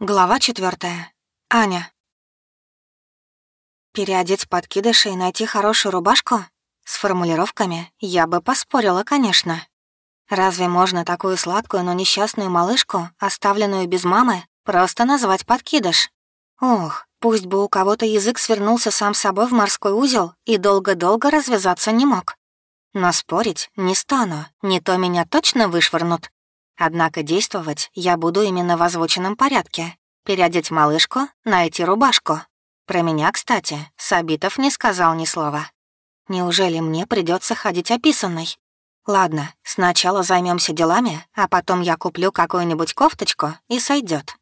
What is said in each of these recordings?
Глава четвертая. Аня. Переодеть подкидыши и найти хорошую рубашку? С формулировками я бы поспорила, конечно. Разве можно такую сладкую, но несчастную малышку, оставленную без мамы, просто назвать подкидыш? Ох, пусть бы у кого-то язык свернулся сам собой в морской узел и долго-долго развязаться не мог. Но спорить не стану, не то меня точно вышвырнут. Однако действовать я буду именно в озвученном порядке. Переодеть малышку, найти рубашку. Про меня, кстати, Сабитов не сказал ни слова. Неужели мне придется ходить описанной? Ладно, сначала займемся делами, а потом я куплю какую-нибудь кофточку и сойдет.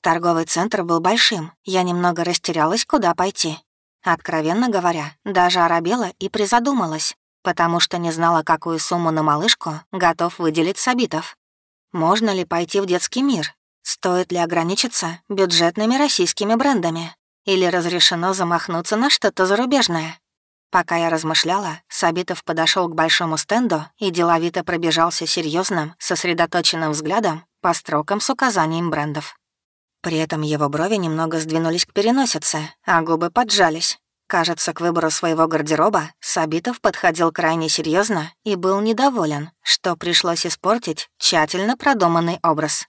Торговый центр был большим, я немного растерялась, куда пойти. Откровенно говоря, даже оробела и призадумалась, потому что не знала, какую сумму на малышку готов выделить Сабитов. Можно ли пойти в детский мир? Стоит ли ограничиться бюджетными российскими брендами? Или разрешено замахнуться на что-то зарубежное? Пока я размышляла, Сабитов подошел к большому стенду и деловито пробежался серьезным, сосредоточенным взглядом по строкам с указанием брендов. При этом его брови немного сдвинулись к переносице, а губы поджались. Кажется, к выбору своего гардероба Сабитов подходил крайне серьезно и был недоволен, что пришлось испортить тщательно продуманный образ.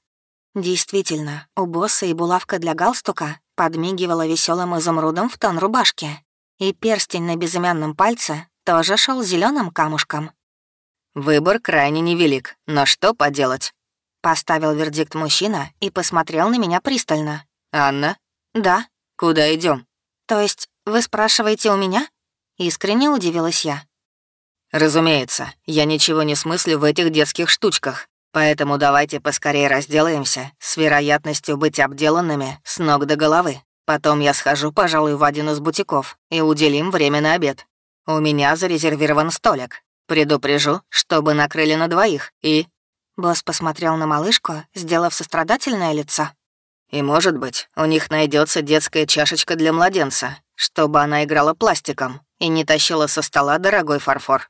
Действительно, у босса и булавка для галстука подмигивала веселым изумрудом в тон рубашки, и перстень на безымянном пальце тоже шел зеленым камушком. «Выбор крайне невелик, но что поделать?» Поставил вердикт мужчина и посмотрел на меня пристально. «Анна?» «Да». «Куда идем? «То есть вы спрашиваете у меня?» Искренне удивилась я. «Разумеется, я ничего не смыслю в этих детских штучках, поэтому давайте поскорее разделаемся с вероятностью быть обделанными с ног до головы. Потом я схожу, пожалуй, в один из бутиков и уделим время на обед. У меня зарезервирован столик. Предупрежу, чтобы накрыли на двоих, и...» Босс посмотрел на малышку, сделав сострадательное лицо. «И, может быть, у них найдется детская чашечка для младенца, чтобы она играла пластиком и не тащила со стола дорогой фарфор.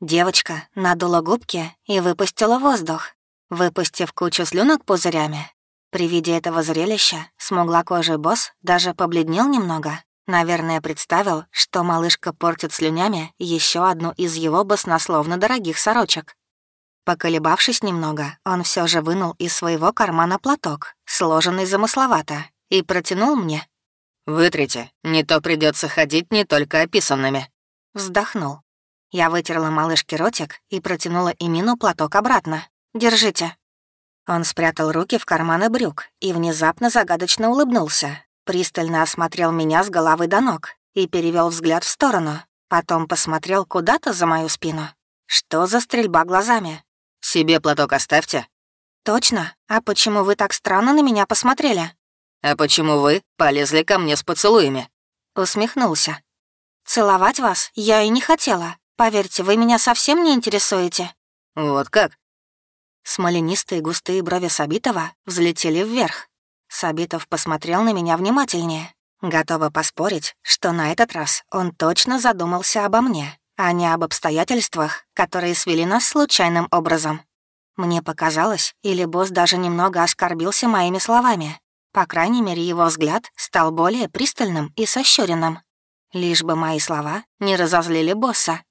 Девочка надула губки и выпустила воздух, выпустив кучу слюнок пузырями. При виде этого зрелища смуглокожий босс даже побледнел немного. Наверное, представил, что малышка портит слюнями еще одну из его баснословно дорогих сорочек. Поколебавшись немного, он все же вынул из своего кармана платок, сложенный замысловато, и протянул мне. «Вытрите, не то придется ходить не только описанными». Вздохнул. Я вытерла малышке ротик и протянула Эмину платок обратно. «Держите». Он спрятал руки в карманы брюк и внезапно загадочно улыбнулся. Пристально осмотрел меня с головы до ног и перевел взгляд в сторону. Потом посмотрел куда-то за мою спину. Что за стрельба глазами? «Себе платок оставьте». «Точно? А почему вы так странно на меня посмотрели?» «А почему вы полезли ко мне с поцелуями?» Усмехнулся. «Целовать вас я и не хотела. Поверьте, вы меня совсем не интересуете». «Вот как?» Смоленистые густые брови Сабитова взлетели вверх. Сабитов посмотрел на меня внимательнее. Готова поспорить, что на этот раз он точно задумался обо мне, а не об обстоятельствах, которые свели нас случайным образом. Мне показалось, или босс даже немного оскорбился моими словами, по крайней мере, его взгляд стал более пристальным и сощуренным. Лишь бы мои слова не разозлили босса.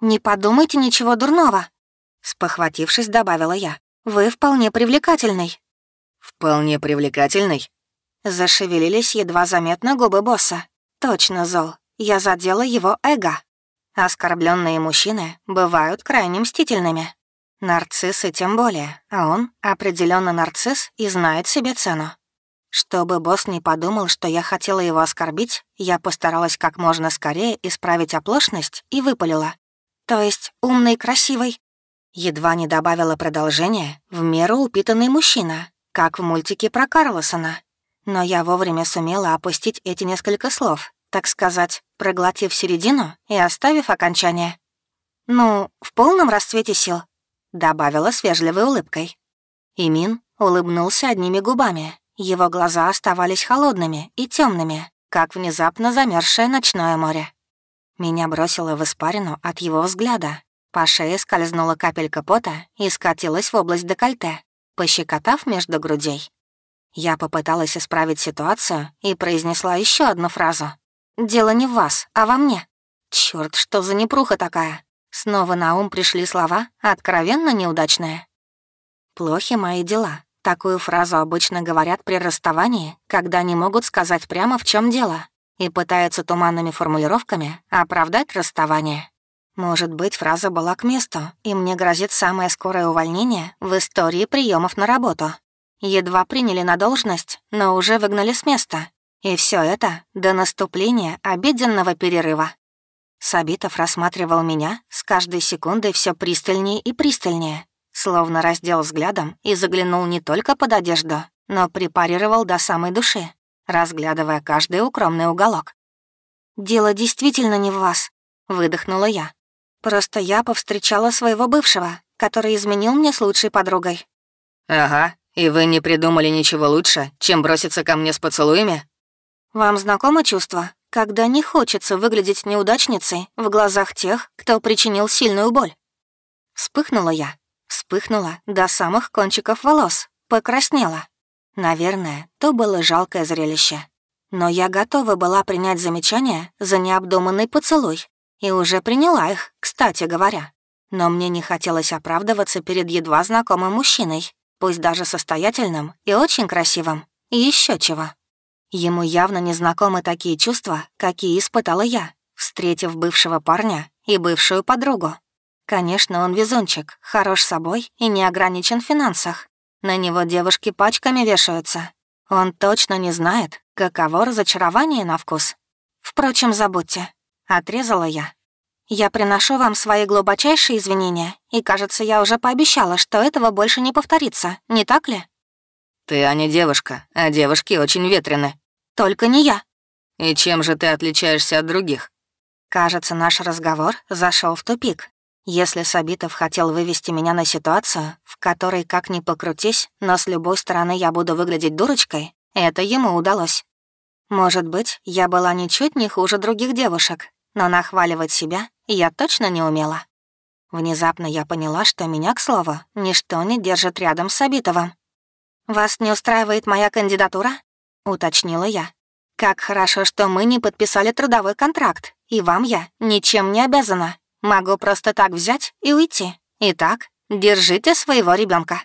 «Не подумайте ничего дурного», — спохватившись, добавила я. «Вы вполне привлекательный». «Вполне привлекательный?» Зашевелились едва заметно губы босса. Точно зол. Я задела его эго. Оскорбленные мужчины бывают крайне мстительными. Нарциссы тем более, а он определенно нарцисс и знает себе цену. Чтобы босс не подумал, что я хотела его оскорбить, я постаралась как можно скорее исправить оплошность и выпалила. То есть умный, красивый. Едва не добавила продолжение в меру упитанный мужчина, как в мультике про Карлосона. Но я вовремя сумела опустить эти несколько слов, так сказать, проглотив середину и оставив окончание. «Ну, в полном расцвете сил», — добавила с вежливой улыбкой. Имин улыбнулся одними губами, его глаза оставались холодными и темными, как внезапно замерзшее ночное море. Меня бросило в испарину от его взгляда. По шее скользнула капелька пота и скатилась в область декольте, пощекотав между грудей. Я попыталась исправить ситуацию и произнесла еще одну фразу. «Дело не в вас, а во мне». Черт, что за непруха такая? Снова на ум пришли слова, откровенно неудачные. «Плохи мои дела». Такую фразу обычно говорят при расставании, когда не могут сказать прямо, в чем дело, и пытаются туманными формулировками оправдать расставание. Может быть, фраза была к месту, и мне грозит самое скорое увольнение в истории приемов на работу. Едва приняли на должность, но уже выгнали с места. И все это до наступления обеденного перерыва. Сабитов рассматривал меня с каждой секундой все пристальнее и пристальнее, словно раздел взглядом и заглянул не только под одежду, но препарировал до самой души, разглядывая каждый укромный уголок. «Дело действительно не в вас», — выдохнула я. «Просто я повстречала своего бывшего, который изменил мне с лучшей подругой». «Ага, «И вы не придумали ничего лучше, чем броситься ко мне с поцелуями?» «Вам знакомо чувство, когда не хочется выглядеть неудачницей в глазах тех, кто причинил сильную боль?» Вспыхнула я. Вспыхнула до самых кончиков волос, покраснела. Наверное, то было жалкое зрелище. Но я готова была принять замечание за необдуманный поцелуй. И уже приняла их, кстати говоря. Но мне не хотелось оправдываться перед едва знакомым мужчиной, пусть даже состоятельным и очень красивым, и еще чего. Ему явно не знакомы такие чувства, какие испытала я, встретив бывшего парня и бывшую подругу. Конечно, он везунчик, хорош собой и не ограничен в финансах. На него девушки пачками вешаются. Он точно не знает, каково разочарование на вкус. Впрочем, забудьте. Отрезала я. Я приношу вам свои глубочайшие извинения, и, кажется, я уже пообещала, что этого больше не повторится, не так ли?» «Ты, а не девушка, а девушки очень ветрены». «Только не я». «И чем же ты отличаешься от других?» Кажется, наш разговор зашел в тупик. Если Сабитов хотел вывести меня на ситуацию, в которой, как ни покрутись, но с любой стороны я буду выглядеть дурочкой, это ему удалось. Может быть, я была ничуть не хуже других девушек, но нахваливать себя я точно не умела. Внезапно я поняла, что меня, к слову, ничто не держит рядом с Абитовым. «Вас не устраивает моя кандидатура?» — уточнила я. «Как хорошо, что мы не подписали трудовой контракт, и вам я ничем не обязана. Могу просто так взять и уйти. Итак, держите своего ребенка.